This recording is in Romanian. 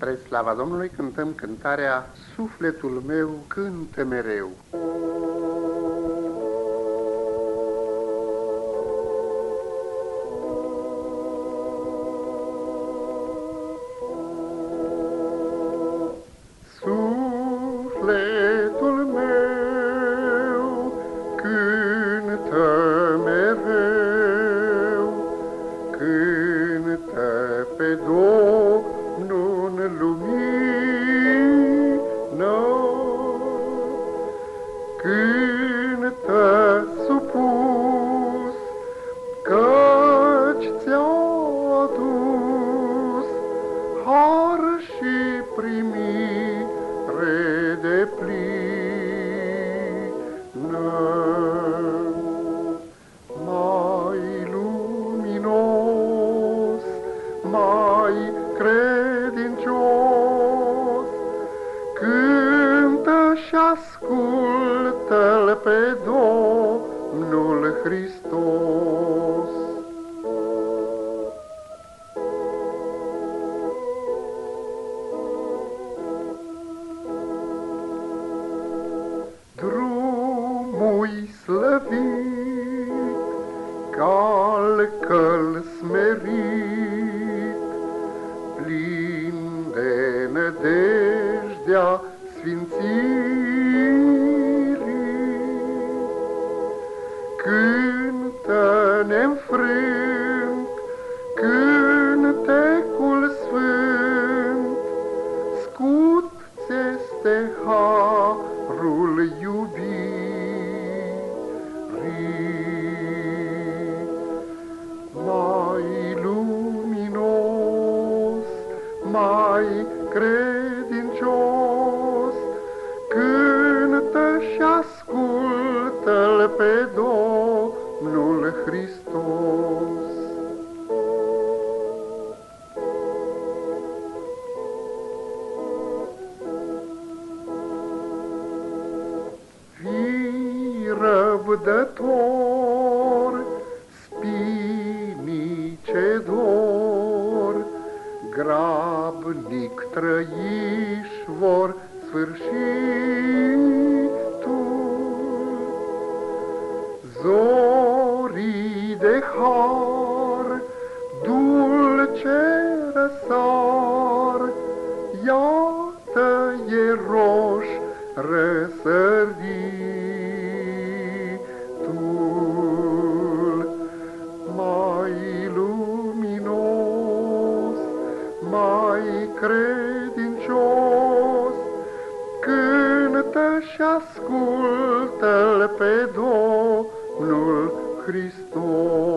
Spre slava Domnului cântăm cântarea Sufletul meu cântă mereu. Mai luminos, mai credincios, cântă și ascultă-L pe Domnul Hristos. Slăvit, calcă-l smerit, plin de nădejdea sfințirii. Cântă mai credincios, cântă și ascultă-L pe Domnul Hristos. Fii răbdător, grabnic trăiși vor sfârșitul. Zorii de har, dulce răsar, iată e roș răsăritul. Mai credincios, cântă și ascultă-L pe Domnul Hristos.